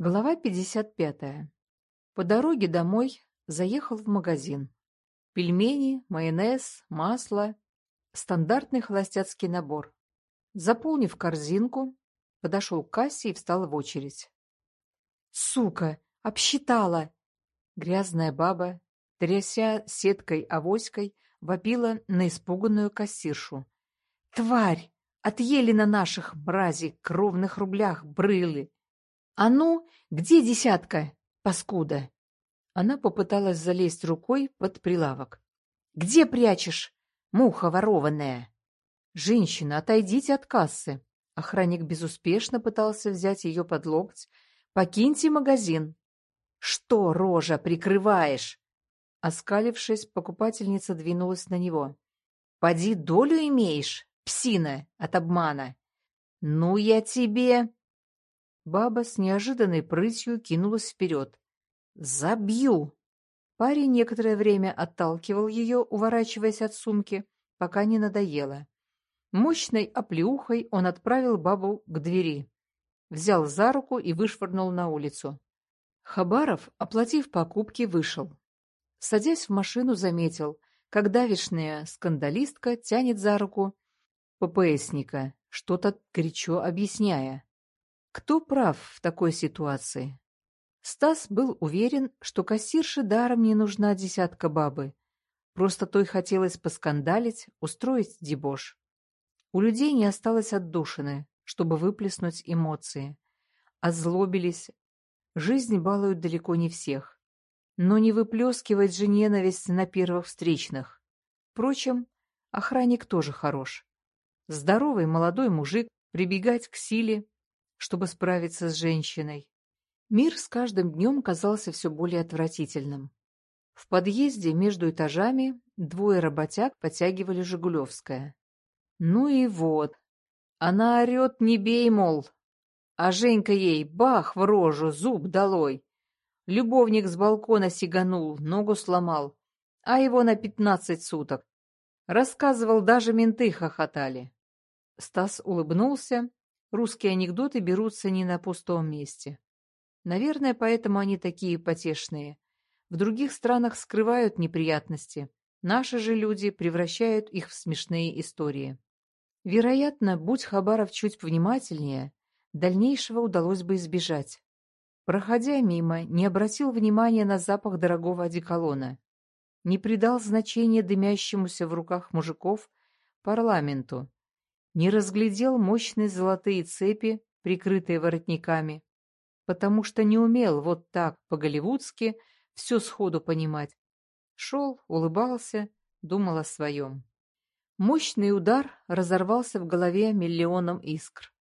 Глава 55. По дороге домой заехал в магазин. Пельмени, майонез, масло. Стандартный холостяцкий набор. Заполнив корзинку, подошел к кассе и встал в очередь. «Сука! Обсчитала!» Грязная баба, тряся сеткой-авоськой, вопила на испуганную кассиршу. «Тварь! Отъели на наших, мрази, кровных рублях брылы! «А ну, где десятка, паскуда?» Она попыталась залезть рукой под прилавок. «Где прячешь, муха ворованная?» «Женщина, отойдите от кассы!» Охранник безуспешно пытался взять ее под локоть. «Покиньте магазин!» «Что, рожа, прикрываешь?» Оскалившись, покупательница двинулась на него. «Поди долю имеешь, псина, от обмана!» «Ну я тебе...» Баба с неожиданной прытью кинулась вперед. «Забью!» Парень некоторое время отталкивал ее, уворачиваясь от сумки, пока не надоело. Мощной оплеухой он отправил бабу к двери. Взял за руку и вышвырнул на улицу. Хабаров, оплатив покупки, вышел. Садясь в машину, заметил, как давишная скандалистка тянет за руку ППСника, что-то горячо объясняя. Кто прав в такой ситуации? Стас был уверен, что кассирше даром не нужна десятка бабы. Просто той хотелось поскандалить, устроить дебош. У людей не осталось отдушины, чтобы выплеснуть эмоции. Озлобились. Жизнь балуют далеко не всех. Но не выплескивать же ненависть на первых встречных. Впрочем, охранник тоже хорош. Здоровый молодой мужик прибегать к силе чтобы справиться с женщиной. Мир с каждым днем казался все более отвратительным. В подъезде между этажами двое работяг подтягивали «Жигулевская». Ну и вот. Она орет «не бей, мол». А Женька ей бах в рожу, зуб долой. Любовник с балкона сиганул, ногу сломал, а его на пятнадцать суток. Рассказывал, даже менты хохотали. Стас улыбнулся Русские анекдоты берутся не на пустом месте. Наверное, поэтому они такие потешные. В других странах скрывают неприятности. Наши же люди превращают их в смешные истории. Вероятно, будь Хабаров чуть внимательнее, дальнейшего удалось бы избежать. Проходя мимо, не обратил внимания на запах дорогого одеколона. Не придал значения дымящемуся в руках мужиков парламенту, не разглядел мощные золотые цепи, прикрытые воротниками, потому что не умел вот так, по-голливудски, все сходу понимать. Шел, улыбался, думал о своем. Мощный удар разорвался в голове миллионом искр.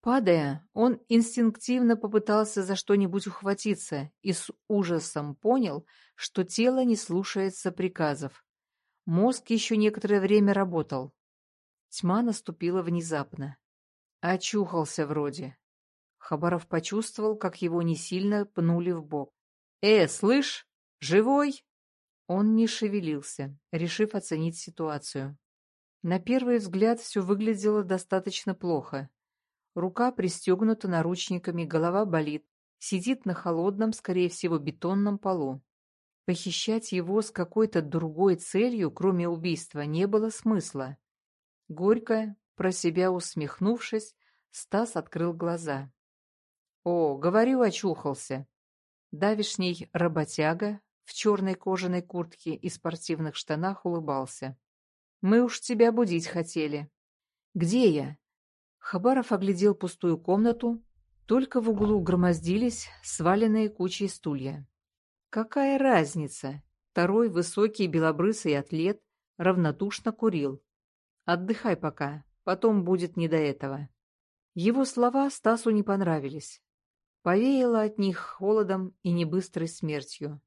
Падая, он инстинктивно попытался за что-нибудь ухватиться и с ужасом понял, что тело не слушается приказов. Мозг еще некоторое время работал, Тьма наступила внезапно. Очухался вроде. Хабаров почувствовал, как его не сильно пнули в бок. «Э, слышь, живой?» Он не шевелился, решив оценить ситуацию. На первый взгляд все выглядело достаточно плохо. Рука пристегнута наручниками, голова болит, сидит на холодном, скорее всего, бетонном полу. Похищать его с какой-то другой целью, кроме убийства, не было смысла. Горько, про себя усмехнувшись, Стас открыл глаза. «О, говорю, очухался!» Давишний работяга в черной кожаной куртке и спортивных штанах улыбался. «Мы уж тебя будить хотели». «Где я?» Хабаров оглядел пустую комнату, только в углу громоздились сваленные кучей стулья. «Какая разница?» Второй высокий белобрысый атлет равнодушно курил. Отдыхай пока, потом будет не до этого. Его слова Стасу не понравились. Повеяло от них холодом и небыстрой смертью.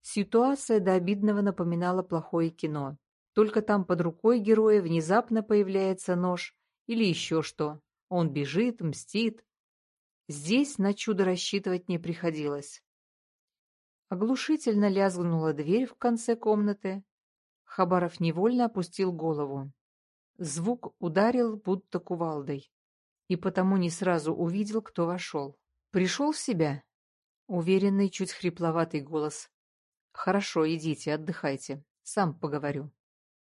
Ситуация до обидного напоминала плохое кино. Только там под рукой героя внезапно появляется нож или еще что. Он бежит, мстит. Здесь на чудо рассчитывать не приходилось. Оглушительно лязгнула дверь в конце комнаты. Хабаров невольно опустил голову. Звук ударил будто кувалдой, и потому не сразу увидел, кто вошел. Пришел в себя, Уверенный, чуть хрипловатый голос. «Хорошо, идите, отдыхайте. Сам поговорю».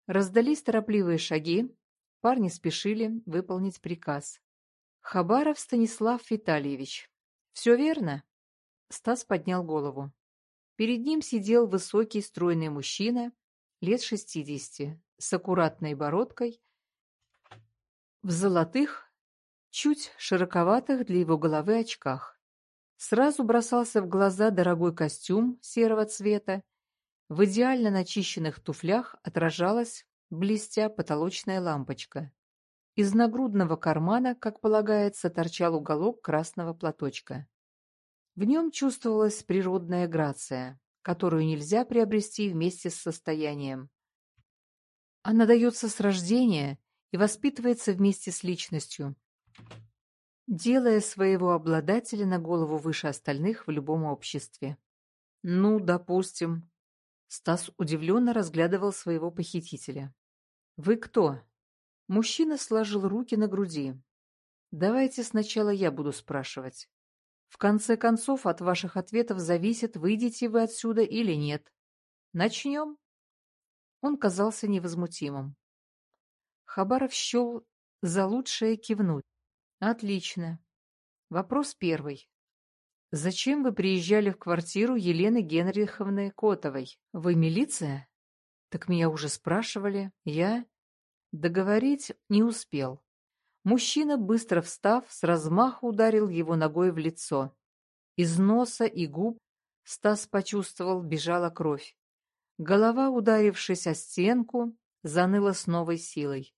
Раздались торопливые шаги. Парни спешили выполнить приказ. «Хабаров Станислав Витальевич. Все верно?» Стас поднял голову. Перед ним сидел высокий стройный мужчина, лет шестидесяти, с аккуратной бородкой, в золотых, чуть широковатых для его головы очках. Сразу бросался в глаза дорогой костюм серого цвета, в идеально начищенных туфлях отражалась, блестя, потолочная лампочка. Из нагрудного кармана, как полагается, торчал уголок красного платочка. В нем чувствовалась природная грация, которую нельзя приобрести вместе с состоянием. Она дается с рождения и воспитывается вместе с личностью, делая своего обладателя на голову выше остальных в любом обществе. Ну, допустим. Стас удивленно разглядывал своего похитителя. «Вы кто?» Мужчина сложил руки на груди. «Давайте сначала я буду спрашивать. В конце концов, от ваших ответов зависит, выйдете вы отсюда или нет. Начнем?» Он казался невозмутимым. Хабаров счел за лучшее кивнуть. Отлично. Вопрос первый. Зачем вы приезжали в квартиру Елены Генриховны Котовой? Вы милиция? Так меня уже спрашивали. Я... Договорить не успел. Мужчина, быстро встав, с размаху ударил его ногой в лицо. Из носа и губ Стас почувствовал, бежала кровь. Голова, ударившись о стенку, заныла с новой силой.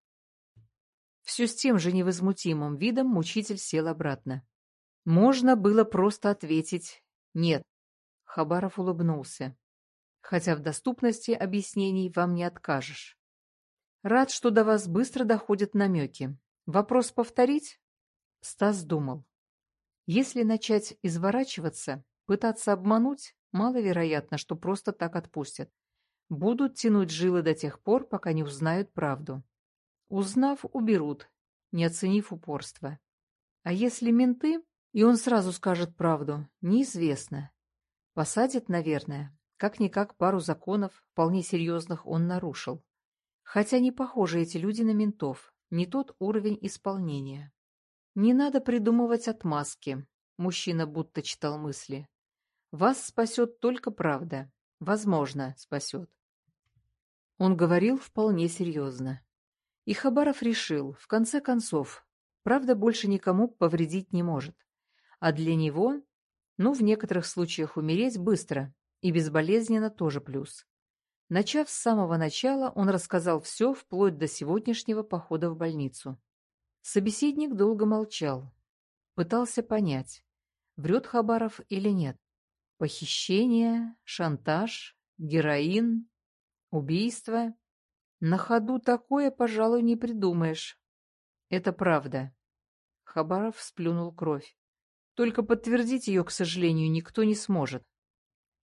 Все с тем же невозмутимым видом мучитель сел обратно. Можно было просто ответить «нет». Хабаров улыбнулся. Хотя в доступности объяснений вам не откажешь. Рад, что до вас быстро доходят намеки. Вопрос повторить? Стас думал. Если начать изворачиваться, пытаться обмануть, маловероятно, что просто так отпустят. Будут тянуть жилы до тех пор, пока не узнают правду. Узнав, уберут, не оценив упорства. А если менты, и он сразу скажет правду, неизвестно. Посадят, наверное. Как-никак пару законов, вполне серьезных, он нарушил. Хотя не похожи эти люди на ментов, не тот уровень исполнения. Не надо придумывать отмазки, мужчина будто читал мысли. Вас спасет только правда. Возможно, спасет. Он говорил вполне серьезно. И Хабаров решил, в конце концов, правда больше никому повредить не может. А для него, ну, в некоторых случаях умереть быстро и безболезненно тоже плюс. Начав с самого начала, он рассказал все, вплоть до сегодняшнего похода в больницу. Собеседник долго молчал. Пытался понять, врет Хабаров или нет. Похищение, шантаж, героин, убийство. На ходу такое, пожалуй, не придумаешь. Это правда. Хабаров сплюнул кровь. Только подтвердить ее, к сожалению, никто не сможет.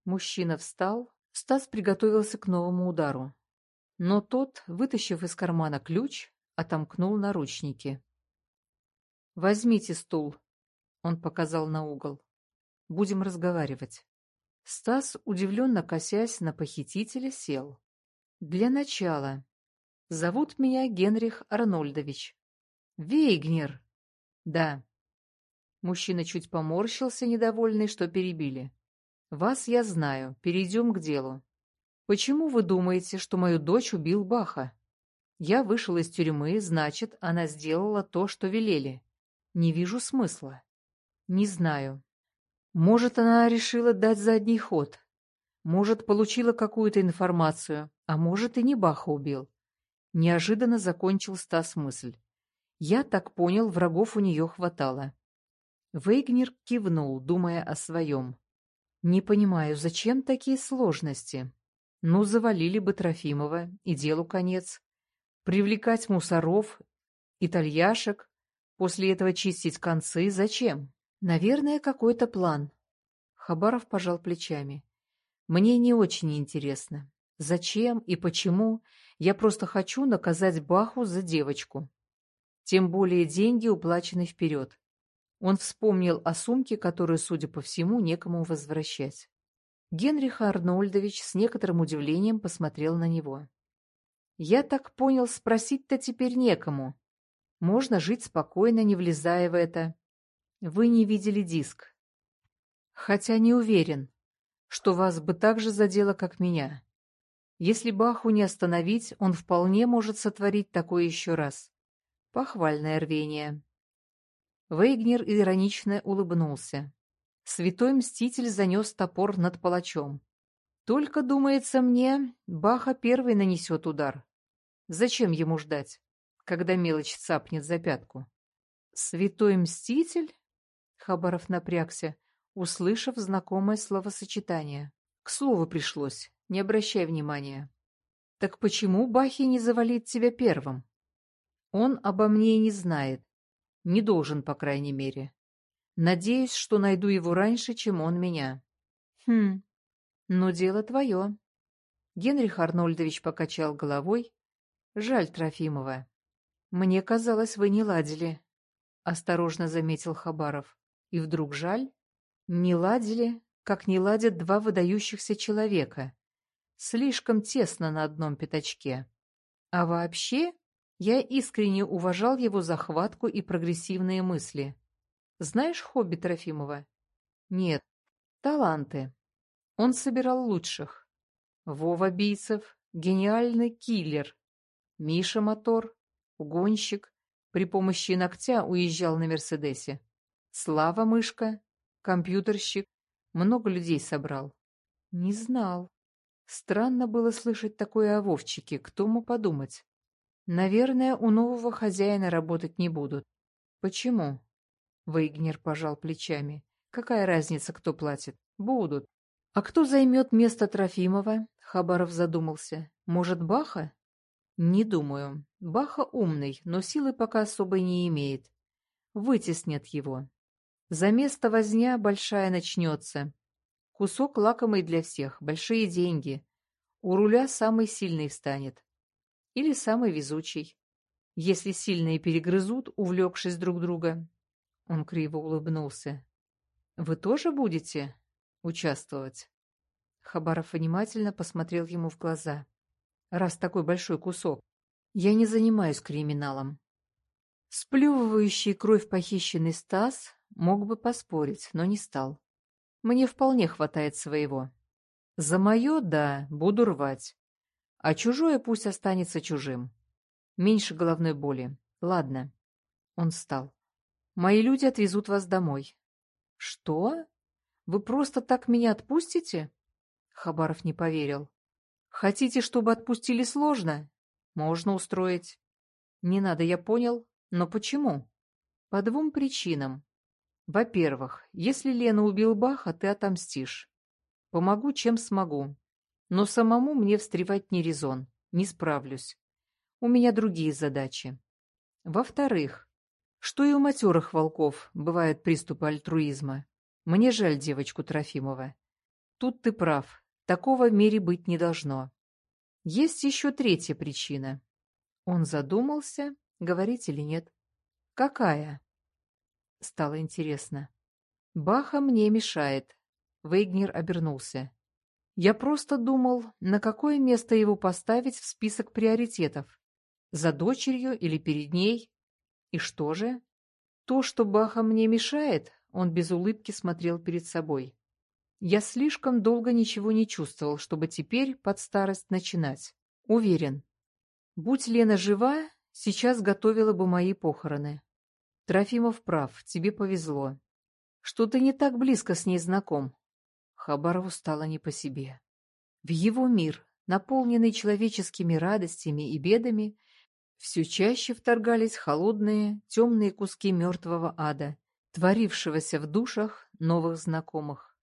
Мужчина встал, Стас приготовился к новому удару. Но тот, вытащив из кармана ключ, отомкнул наручники. «Возьмите стул», — он показал на угол. «Будем разговаривать». Стас, удивленно косясь на похитителя, сел. Для начала. Зовут меня Генрих Арнольдович. Вейгнер. Да. Мужчина чуть поморщился, недовольный, что перебили. Вас я знаю. Перейдем к делу. Почему вы думаете, что мою дочь убил Баха? Я вышел из тюрьмы, значит, она сделала то, что велели. Не вижу смысла. Не знаю. Может, она решила дать задний ход. Может, получила какую-то информацию, а может, и не Баха убил. Неожиданно закончил Стас мысль. Я так понял, врагов у нее хватало. Вейгнер кивнул, думая о своем. Не понимаю, зачем такие сложности? Ну, завалили бы Трофимова, и делу конец. Привлекать мусоров, итальяшек, после этого чистить концы, зачем? Наверное, какой-то план. Хабаров пожал плечами. Мне не очень интересно. Зачем и почему? Я просто хочу наказать Баху за девочку. Тем более деньги уплачены вперед. Он вспомнил о сумке, которую, судя по всему, некому возвращать. Генрих Арнольдович с некоторым удивлением посмотрел на него. «Я так понял, спросить-то теперь некому. Можно жить спокойно, не влезая в это. Вы не видели диск. Хотя не уверен, что вас бы так же задело, как меня. Если Баху не остановить, он вполне может сотворить такое еще раз. Похвальное рвение. Вейгнер иронично улыбнулся. Святой Мститель занес топор над палачом. Только, думается мне, Баха первый нанесет удар. Зачем ему ждать, когда мелочь цапнет за пятку? Святой Мститель? Хабаров напрягся, услышав знакомое словосочетание. К слову пришлось, не обращай внимания. Так почему Бахи не завалит тебя первым? Он обо мне не знает, не должен, по крайней мере. Надеюсь, что найду его раньше, чем он меня. Хм, но дело твое. Генрих Арнольдович покачал головой. Жаль Трофимова. Мне казалось, вы не ладили, — осторожно заметил Хабаров. И вдруг жаль? Не ладили, как не ладят два выдающихся человека. Слишком тесно на одном пятачке. А вообще, я искренне уважал его захватку и прогрессивные мысли. Знаешь хобби Трофимова? Нет. Таланты. Он собирал лучших. Вова Бийцев — гениальный киллер. Миша Мотор — угонщик. При помощи ногтя уезжал на Мерседесе. Слава Мышка — компьютерщик. Много людей собрал. Не знал. Странно было слышать такое о Вовчике, кто мог подумать. Наверное, у нового хозяина работать не будут. Почему? Вейгнер пожал плечами. Какая разница, кто платит? Будут. А кто займет место Трофимова? Хабаров задумался. Может, Баха? Не думаю. Баха умный, но силы пока особой не имеет. Вытеснят его. За место возня большая начнется. Кусок лакомый для всех, большие деньги. У руля самый сильный встанет. Или самый везучий. Если сильные перегрызут, увлекшись друг друга. Он криво улыбнулся. Вы тоже будете участвовать? Хабаров внимательно посмотрел ему в глаза. Раз такой большой кусок. Я не занимаюсь криминалом. Сплевывающий кровь похищенный Стас мог бы поспорить, но не стал. Мне вполне хватает своего. За мое, да, буду рвать. А чужое пусть останется чужим. Меньше головной боли. Ладно. Он встал. Мои люди отвезут вас домой. Что? Вы просто так меня отпустите? Хабаров не поверил. Хотите, чтобы отпустили сложно? Можно устроить. Не надо, я понял. Но почему? По двум причинам. Во-первых, если Лена убил Баха, ты отомстишь. Помогу, чем смогу. Но самому мне встревать не резон, не справлюсь. У меня другие задачи. Во-вторых, что и у матерых волков бывают приступы альтруизма. Мне жаль девочку Трофимова. Тут ты прав, такого в мире быть не должно. Есть еще третья причина. Он задумался, говорить или нет. Какая? Стало интересно. Баха мне мешает. Вейгнер обернулся. Я просто думал, на какое место его поставить в список приоритетов. За дочерью или перед ней? И что же? То, что Баха мне мешает, он без улыбки смотрел перед собой. Я слишком долго ничего не чувствовал, чтобы теперь под старость начинать. Уверен. Будь Лена жива, сейчас готовила бы мои похороны. Трофимов прав, тебе повезло. Что ты не так близко с ней знаком. Хабарову стало не по себе. В его мир, наполненный человеческими радостями и бедами, все чаще вторгались холодные, темные куски мертвого ада, творившегося в душах новых знакомых.